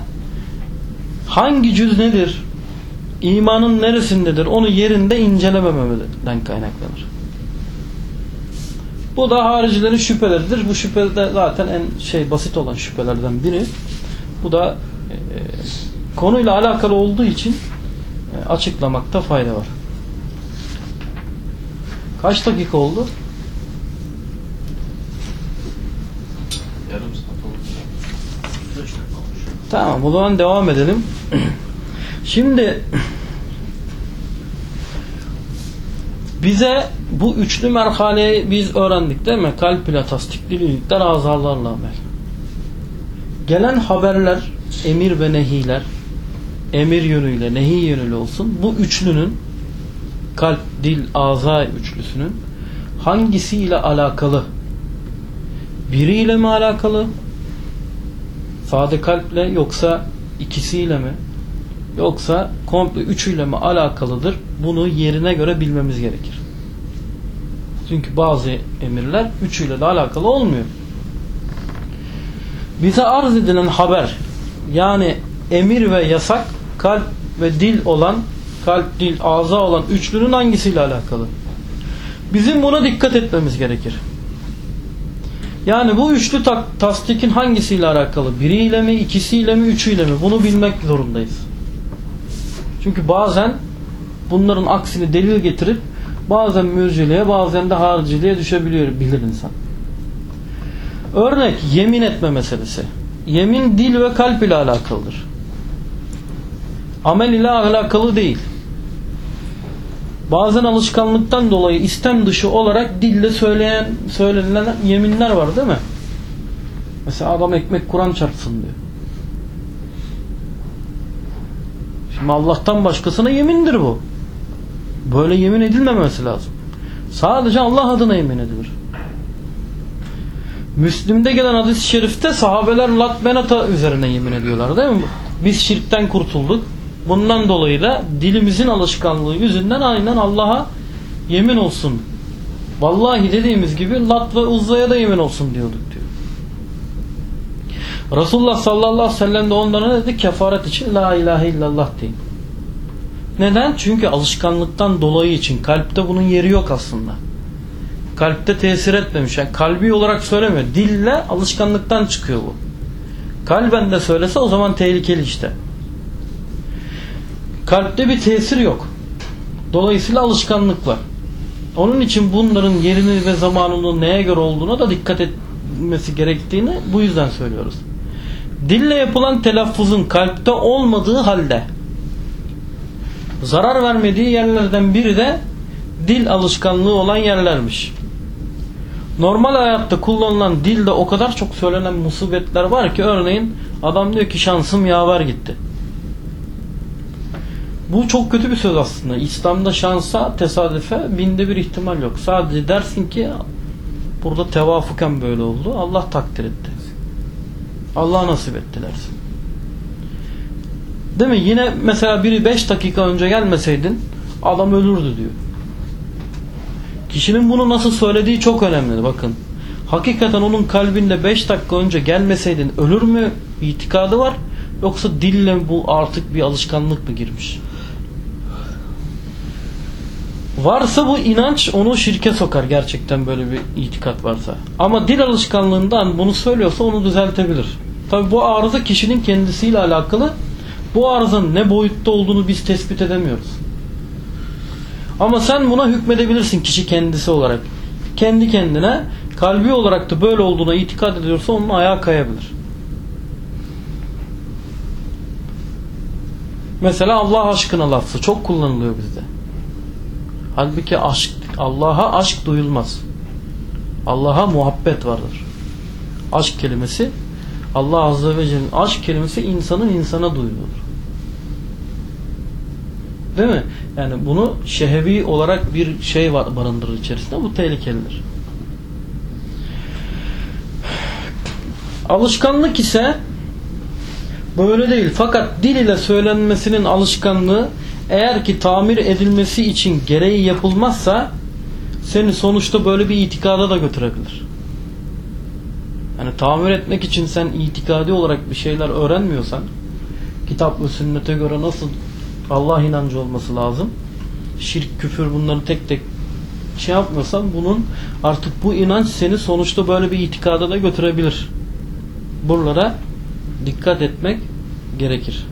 hangi cüz nedir? İmanın neresindedir? Onu yerinde incelemememeden kaynaklanır. Bu da haricilerin şüpheleridir. Bu şüphe de zaten en şey basit olan şüphelerden biri. Bu da e, konuyla alakalı olduğu için e, açıklamakta fayda var. Kaç dakika oldu? Yarım saat oldu. Tamam o zaman devam edelim. *clears throat* Şimdi bize bu üçlü merhaleyi biz öğrendik değil mi? Kalp ile tasdik, dil iyilikler, azalarla amel. Gelen haberler, emir ve nehiler, emir yönüyle, nehi yönüyle olsun. Bu üçlünün kalp, dil, aza üçlüsünün hangisiyle alakalı? Biriyle mi alakalı? Sade kalple yoksa ikisiyle mi? Yoksa komple üçüyle mi alakalıdır? Bunu yerine göre bilmemiz gerekir. Çünkü bazı emirler üçüyle de alakalı olmuyor. Bize arz edilen haber yani emir ve yasak kalp ve dil olan kalp, dil, ağza olan üçlünün hangisiyle alakalı? Bizim buna dikkat etmemiz gerekir. Yani bu üçlü ta tasdikin hangisiyle alakalı? Biriyle mi, ikisiyle mi, üçüyle mi? Bunu bilmek zorundayız. Çünkü bazen bunların aksini delil getirip bazen mürciliğe bazen de hariciliğe düşebiliyor bilir insan. Örnek yemin etme meselesi. Yemin dil ve kalp ile alakalıdır. Amel ile alakalı değil. Bazen alışkanlıktan dolayı istem dışı olarak dille söyleyen söylenilen yeminler var değil mi? Mesela adam ekmek Kur'an çarpsın diyor. Şimdi Allah'tan başkasına yemindir bu. Böyle yemin edilmemesi lazım. Sadece Allah adına yemin edilir. Müslim'de gelen hadis-i şerifte sahabeler latmenata üzerine yemin ediyorlar değil mi? Biz şirkten kurtulduk. Bundan dolayı da dilimizin alışkanlığı yüzünden aynen Allah'a yemin olsun. Vallahi dediğimiz gibi Lat ve Uzza'ya da yemin olsun diyorduk diyor. Resulullah sallallahu aleyhi ve sellem de onlara ne dedi? Kefaret için la ilahe illallah deyin. Neden? Çünkü alışkanlıktan dolayı için. Kalpte bunun yeri yok aslında. Kalpte tesir etmemiş. Yani kalbi olarak söylemiyor. Dille alışkanlıktan çıkıyor bu. Kalben de söylese o zaman tehlikeli işte. Kalpte bir tesir yok. Dolayısıyla alışkanlık var. Onun için bunların yerini ve zamanını neye göre olduğuna da dikkat etmesi gerektiğini bu yüzden söylüyoruz. Dille yapılan telaffuzun kalpte olmadığı halde zarar vermediği yerlerden biri de dil alışkanlığı olan yerlermiş. Normal hayatta kullanılan dilde o kadar çok söylenen musibetler var ki örneğin adam diyor ki şansım yaver gitti. Bu çok kötü bir söz aslında. İslam'da şansa, tesadüfe binde bir ihtimal yok. Sadece dersin ki burada tevafuken böyle oldu. Allah takdir etti. Allah nasip etti dersin. Değil mi? Yine mesela biri 5 dakika önce gelmeseydin adam ölürdü diyor. Kişinin bunu nasıl söylediği çok önemli bakın. Hakikaten onun kalbinde 5 dakika önce gelmeseydin ölür mü itikadı var yoksa dille bu artık bir alışkanlık mı girmiş? Varsa bu inanç onu şirke sokar gerçekten böyle bir itikat varsa. Ama dil alışkanlığından bunu söylüyorsa onu düzeltebilir. Tabi bu arıza kişinin kendisiyle alakalı. Bu arızanın ne boyutta olduğunu biz tespit edemiyoruz. Ama sen buna hükmedebilirsin kişi kendisi olarak. Kendi kendine kalbi olarak da böyle olduğuna itikad ediyorsa onun ayağı kayabilir. Mesela Allah aşkına lafzı çok kullanılıyor bizde. Halbuki aşk Allah'a aşk duyulmaz. Allah'a muhabbet vardır. Aşk kelimesi Allah Azze ve Celle'nin aşk kelimesi insanın insana duyulur. Değil mi? Yani bunu şehevi olarak bir şey var barındırır içerisinde. Bu tehlikelidir. Alışkanlık ise böyle değil. Fakat dil ile söylenmesinin alışkanlığı eğer ki tamir edilmesi için gereği yapılmazsa seni sonuçta böyle bir itikada da götürebilir. Tamir etmek için sen itikadi olarak bir şeyler öğrenmiyorsan kitap ve sünnete göre nasıl Allah inancı olması lazım. Şirk, küfür bunları tek tek şey yapmıyorsan bunun artık bu inanç seni sonuçta böyle bir itikada da götürebilir. Buralara dikkat etmek gerekir.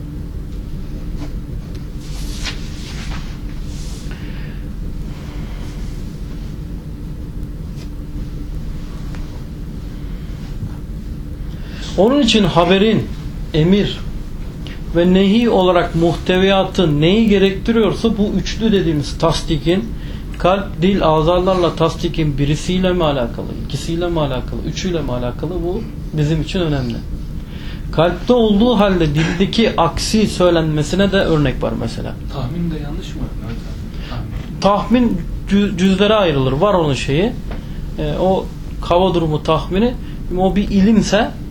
Onun için haberin, emir ve nehi olarak muhteviyatı neyi gerektiriyorsa bu üçlü dediğimiz tasdikin kalp, dil, azalarla tasdikin birisiyle mi alakalı, ikisiyle mi alakalı, üçüyle mi alakalı bu bizim için önemli. Kalpte olduğu halde dildeki aksi söylenmesine de örnek var mesela. Tahmin de yanlış mı? Tahmin. Tahmin cü- cüzlere ayrılır. Var onun şeyi. Ee, o hava durumu tahmini o bir ilimse e,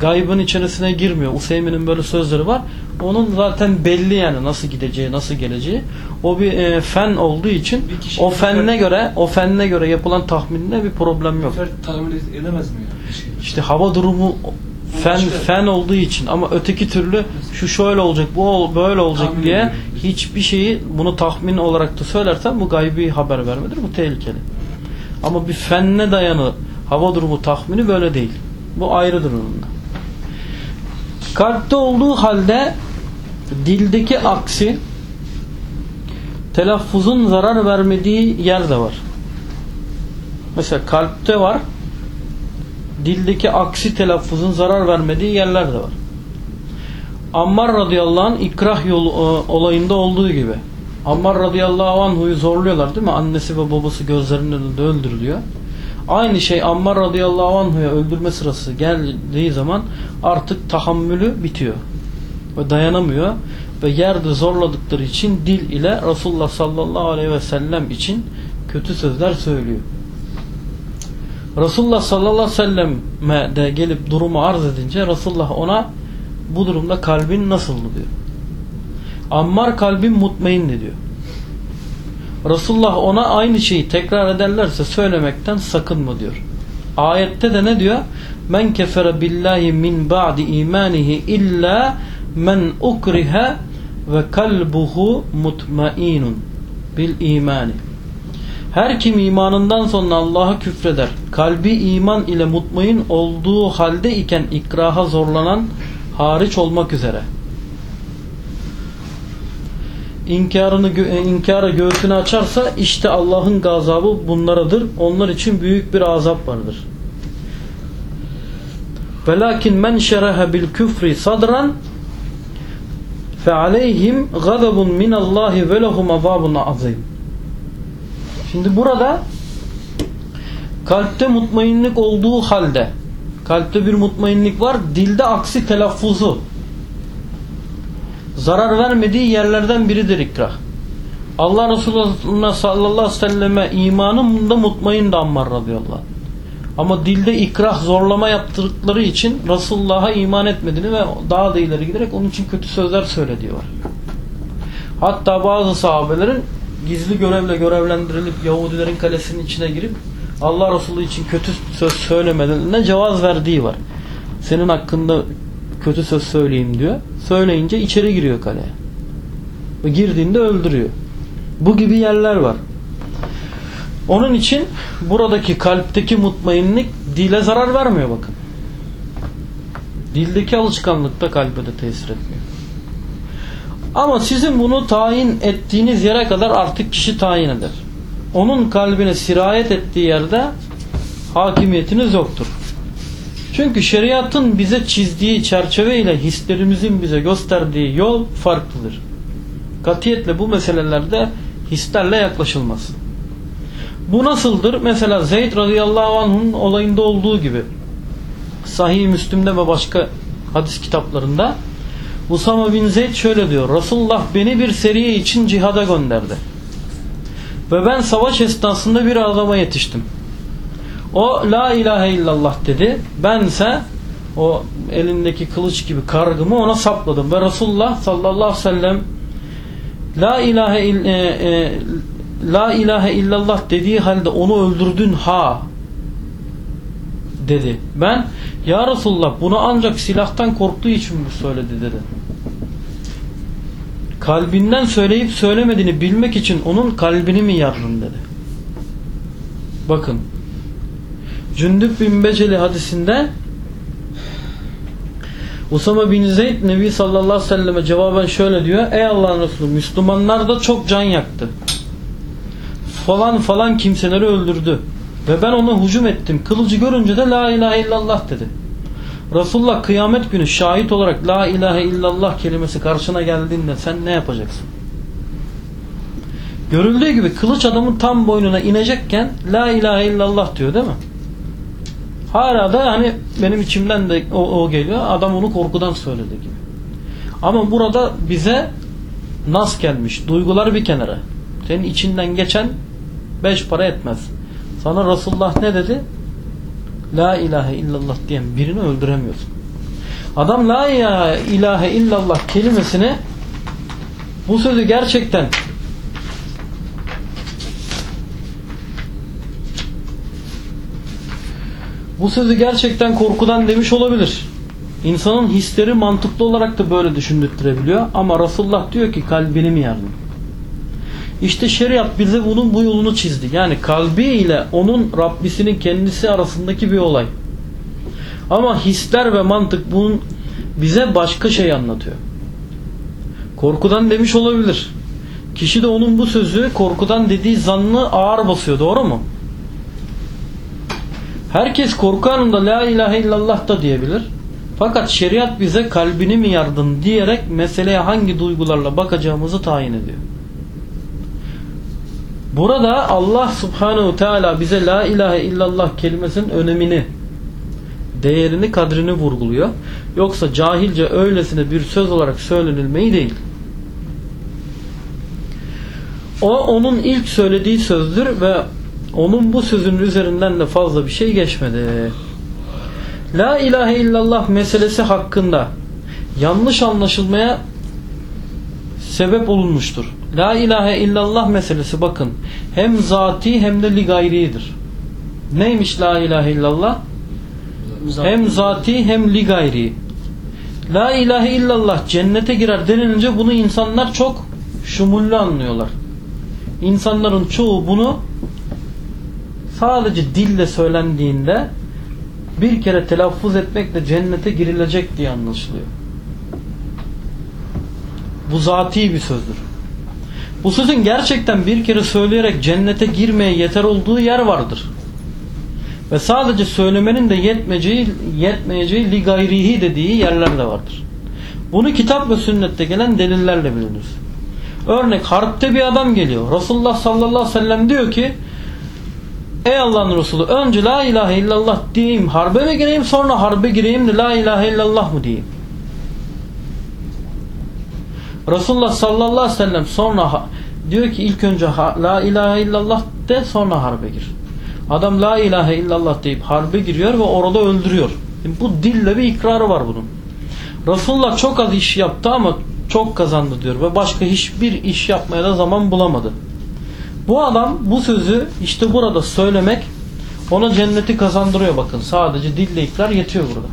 gaybın içerisine girmiyor. Useymi'nin böyle sözleri var. Onun zaten belli yani nasıl gideceği, nasıl geleceği. O bir e, fen olduğu için o fenne göre o fenne göre yapılan tahminde bir problem yok. Tahmin edemez mi yani? Şey. İşte hava durumu fen fen olduğu için ama öteki türlü şu şöyle olacak, bu böyle olacak Tahmin diye ediyorum. hiçbir şeyi bunu tahmin olarak da söylersen bu gaybi haber vermedir. Bu tehlikeli. Ama bir fenne dayanı hava durumu tahmini böyle değil. Bu ayrıdır onunla. Kalpte olduğu halde dildeki aksi telaffuzun zarar vermediği yer de var. Mesela kalpte var dildeki aksi telaffuzun zarar vermediği yerler de var. Ammar radıyallahu anh ikrah yolu e, olayında olduğu gibi. Ammar radıyallahu anh'u zorluyorlar değil mi? Annesi ve babası gözlerinin önünde öldürülüyor. Aynı şey Ammar radıyallahu anh'u öldürme sırası geldiği zaman artık tahammülü bitiyor. Ve dayanamıyor. Ve yerde zorladıkları için dil ile Resulullah sallallahu aleyhi ve sellem için kötü sözler söylüyor. Resulullah sallallahu aleyhi ve selleme de gelip durumu arz edince Resulullah ona bu durumda kalbin nasıldı diyor. Ammar kalbin mutmainni diyor. Resulullah ona aynı şeyi tekrar ederlerse söylemekten sakınma diyor. Ayette de ne diyor? Men kefere billahi min ba'di imanihi illa men ukriha ve kalbuhu mutmainun bil imani. Her kim imanından sonra Allah'a küfreder, kalbi iman ile mutmain olduğu halde iken ikraha zorlanan hariç olmak üzere. İnkarını e, inkara göğsünü açarsa işte Allah'ın gazabı bunlaradır. Onlar için büyük bir azap vardır. Velakin men şerehe bil küfri sadran fe aleyhim gazabun min Allahi ve lehum azabun azim. Şimdi burada kalpte mutmainlik olduğu halde kalpte bir mutmainlik var dilde aksi telaffuzu zarar vermediği yerlerden biridir ikrah. Allah Resulü sallallahu aleyhi ve selleme imanında mutmain de Ammar radıyallahu. Ama dilde ikrah zorlama yaptırdıkları için Resulullah'a iman etmediğini ve daha da ileri giderek onun için kötü sözler söylediği var. Hatta bazı sahabelerin gizli görevle görevlendirilip Yahudilerin kalesinin içine girip Allah Resulü için kötü söz söylemelerine cevaz verdiği var. Senin hakkında kötü söz söyleyeyim diyor. Söyleyince içeri giriyor kaleye. Ve girdiğinde öldürüyor. Bu gibi yerler var. Onun için buradaki kalpteki mutmainlik dile zarar vermiyor bakın. Dildeki alışkanlık da kalbe de tesir etmiyor. Ama sizin bunu tayin ettiğiniz yere kadar artık kişi tayin eder. Onun kalbine sirayet ettiği yerde hakimiyetiniz yoktur. Çünkü şeriatın bize çizdiği çerçeve ile hislerimizin bize gösterdiği yol farklıdır. Katiyetle bu meselelerde hislerle yaklaşılmaz. Bu nasıldır? Mesela Zeyd radıyallahu anh'ın olayında olduğu gibi Sahih Müslim'de ve başka hadis kitaplarında Usama bin Zeyd şöyle diyor. Resulullah beni bir seriye için cihada gönderdi. Ve ben savaş esnasında bir adama yetiştim. O la ilahe illallah dedi. Bense o elindeki kılıç gibi kargımı ona sapladım. Ve Resulullah sallallahu aleyhi ve sellem la ilahe, il, e, e, la ilahe illallah dediği halde onu öldürdün ha dedi. Ben ya Resulullah bunu ancak silahtan korktuğu için mi söyledi dedi. Kalbinden söyleyip söylemediğini bilmek için onun kalbini mi yardın dedi. Bakın. Cündüb bin Beceli hadisinde Usama bin Zeyd Nebi sallallahu aleyhi ve selleme cevaben şöyle diyor. Ey Allah'ın Resulü Müslümanlar da çok can yaktı. Falan falan kimseleri öldürdü. Ve ben ona hücum ettim. Kılıcı görünce de la ilahe illallah dedi. Resulullah kıyamet günü şahit olarak la ilahe illallah kelimesi karşına geldiğinde sen ne yapacaksın? Görüldüğü gibi kılıç adamın tam boynuna inecekken la ilahe illallah diyor değil mi? Hala da hani benim içimden de o, o geliyor. Adam onu korkudan söyledi gibi. Ama burada bize nas gelmiş. Duygular bir kenara. Senin içinden geçen beş para etmez. Sana Resulullah ne dedi? La ilahe illallah diyen birini öldüremiyorsun. Adam la ilahe illallah kelimesini bu sözü gerçekten bu sözü gerçekten korkudan demiş olabilir. İnsanın hisleri mantıklı olarak da böyle düşündürtürebiliyor. Ama Resulullah diyor ki kalbini mi yardım? İşte şeriat bize bunun bu yolunu çizdi. Yani kalbi ile onun Rabbisinin kendisi arasındaki bir olay. Ama hisler ve mantık bunun bize başka şey anlatıyor. Korkudan demiş olabilir. Kişi de onun bu sözü korkudan dediği zannı ağır basıyor. Doğru mu? Herkes korku anında la ilahe illallah da diyebilir. Fakat şeriat bize kalbini mi yardın diyerek meseleye hangi duygularla bakacağımızı tayin ediyor. Burada Allah subhanehu teala bize la ilahe illallah kelimesinin önemini, değerini, kadrini vurguluyor. Yoksa cahilce öylesine bir söz olarak söylenilmeyi değil. O onun ilk söylediği sözdür ve onun bu sözün üzerinden de fazla bir şey geçmedi. La ilahe illallah meselesi hakkında yanlış anlaşılmaya sebep olunmuştur. La ilahe illallah meselesi bakın hem zati hem de li gayridir. Neymiş la ilahe illallah? Hem zati hem li gayri. La ilahe illallah cennete girer denilince bunu insanlar çok şumullü anlıyorlar. İnsanların çoğu bunu sadece dille söylendiğinde bir kere telaffuz etmekle cennete girilecek diye anlaşılıyor. Bu zati bir sözdür. Bu sözün gerçekten bir kere söyleyerek cennete girmeye yeter olduğu yer vardır. Ve sadece söylemenin de yetmeyeceği, yetmeyeceği li gayrihi dediği yerler de vardır. Bunu kitap ve sünnette gelen delillerle bilinir. Örnek harpte bir adam geliyor. Resulullah sallallahu aleyhi ve sellem diyor ki Ey Allah'ın Resulü önce la ilahe illallah diyeyim harbe mi gireyim sonra harbe gireyim de la ilahe illallah mı diyeyim. Resulullah sallallahu aleyhi ve sellem sonra diyor ki ilk önce la ilahe illallah de sonra harbe gir. Adam la ilahe illallah deyip harbe giriyor ve orada öldürüyor. bu dille bir ikrarı var bunun. Resulullah çok az iş yaptı ama çok kazandı diyor ve başka hiçbir iş yapmaya da zaman bulamadı. Bu adam bu sözü işte burada söylemek ona cenneti kazandırıyor bakın. Sadece dille ikrar yetiyor burada.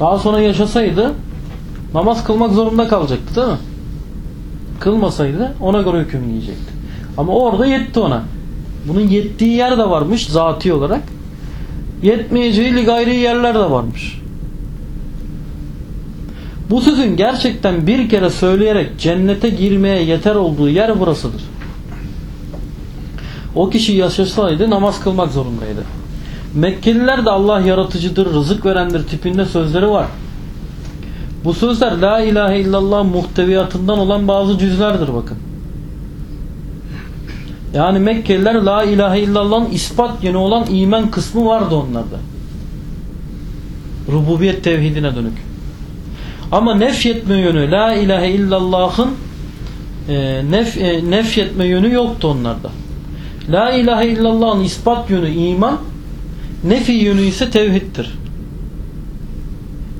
Daha sonra yaşasaydı namaz kılmak zorunda kalacaktı değil mi? Kılmasaydı ona göre hüküm yiyecekti. Ama orada yetti ona. Bunun yettiği yer de varmış zati olarak. Yetmeyeceği gayri yerler de varmış. Bu sözün gerçekten bir kere söyleyerek cennete girmeye yeter olduğu yer burasıdır. O kişi yaşasaydı namaz kılmak zorundaydı. Mekkeliler de Allah yaratıcıdır, rızık verendir tipinde sözleri var. Bu sözler La ilahe illallah muhteviyatından olan bazı cüzlerdir bakın. Yani Mekkeliler La ilahe illallah'ın ispat yönü olan iman kısmı vardı onlarda. Rububiyet tevhidine dönük. Ama nefyetme yönü La ilahe illallah'ın e, nef, e, nefyetme yönü yoktu onlarda. La ilahe illallah'ın ispat yönü iman, nefi yönü ise tevhiddir.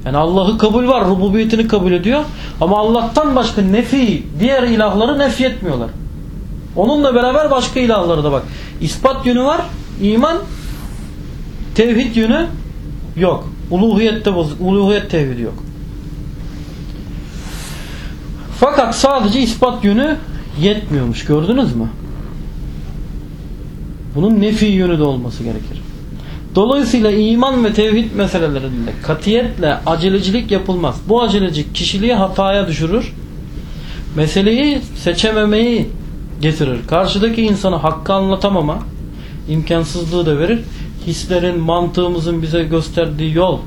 Yani Allah'ı kabul var, rububiyetini kabul ediyor. Ama Allah'tan başka nefi, diğer ilahları nefyetmiyorlar. Onunla beraber başka ilahları da bak. İspat yönü var, iman, tevhid yönü yok. Uluhiyette uluhiyet tevhidi yok. Fakat sadece ispat yönü yetmiyormuş. Gördünüz mü? Bunun nefi yönü de olması gerekir. Dolayısıyla iman ve tevhid meselelerinde katiyetle acelecilik yapılmaz. Bu acelecilik kişiliği hataya düşürür. Meseleyi seçememeyi getirir. Karşıdaki insana hakkı anlatamama imkansızlığı da verir. Hislerin, mantığımızın bize gösterdiği yol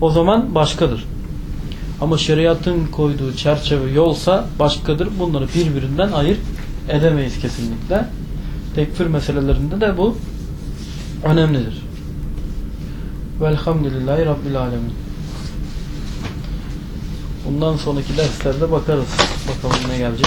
o zaman başkadır. Ama şeriatın koyduğu çerçeve yolsa başkadır. Bunları birbirinden ayırt edemeyiz kesinlikle. Tekfir meselelerinde de bu önemlidir. Velhamdülillahi Rabbil Alemin. Bundan sonraki derslerde bakarız. Bakalım ne gelecek.